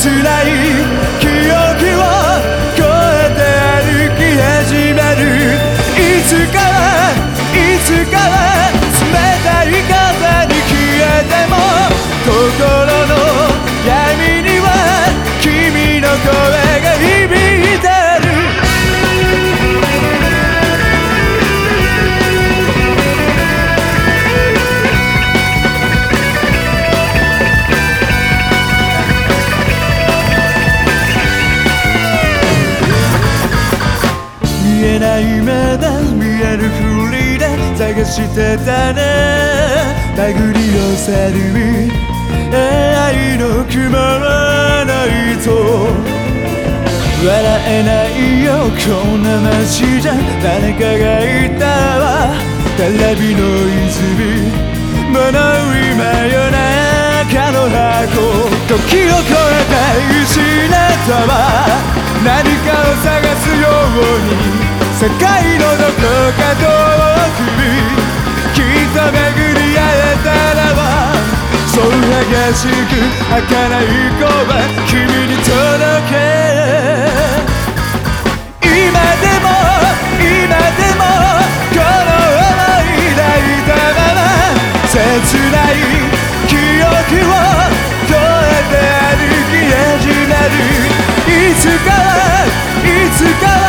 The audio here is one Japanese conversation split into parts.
切な見えるふりで探してたね。殴り寄せる。愛の雲はないと。笑えないよ。こんな街じゃ誰かがいたわ。テレビの泉。物今夜中の箱。時を超えて失ったわ。何かを探すように。世界のどうか遠くきっと巡り会えたらばそう激しく儚い声君に届け。今でも今でもこの想い抱いたまま切ない記憶を超えて歩き始めるいつかはいつかは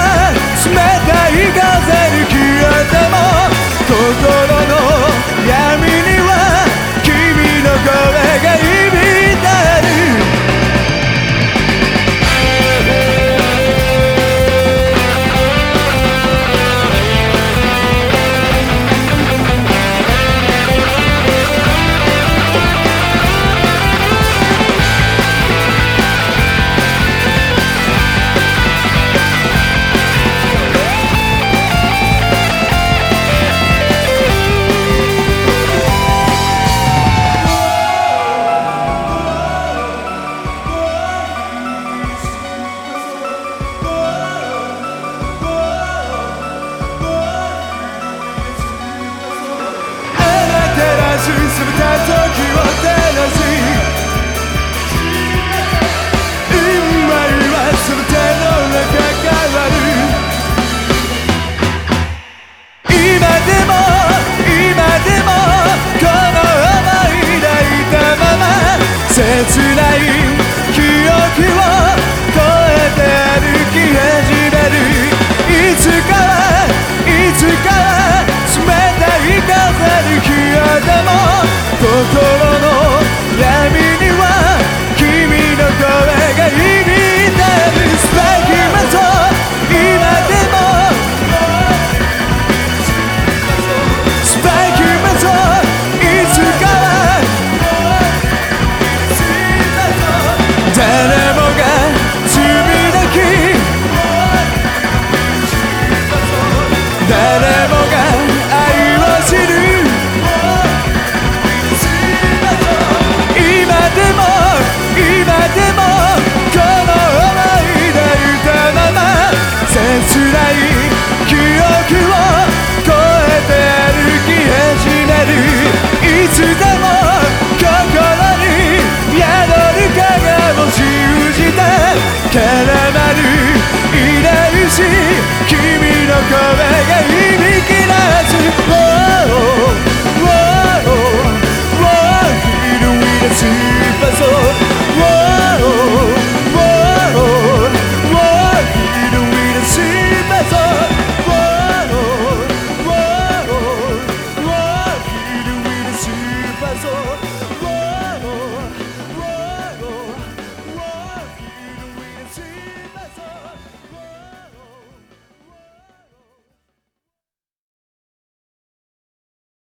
to the dead. Welcome. circle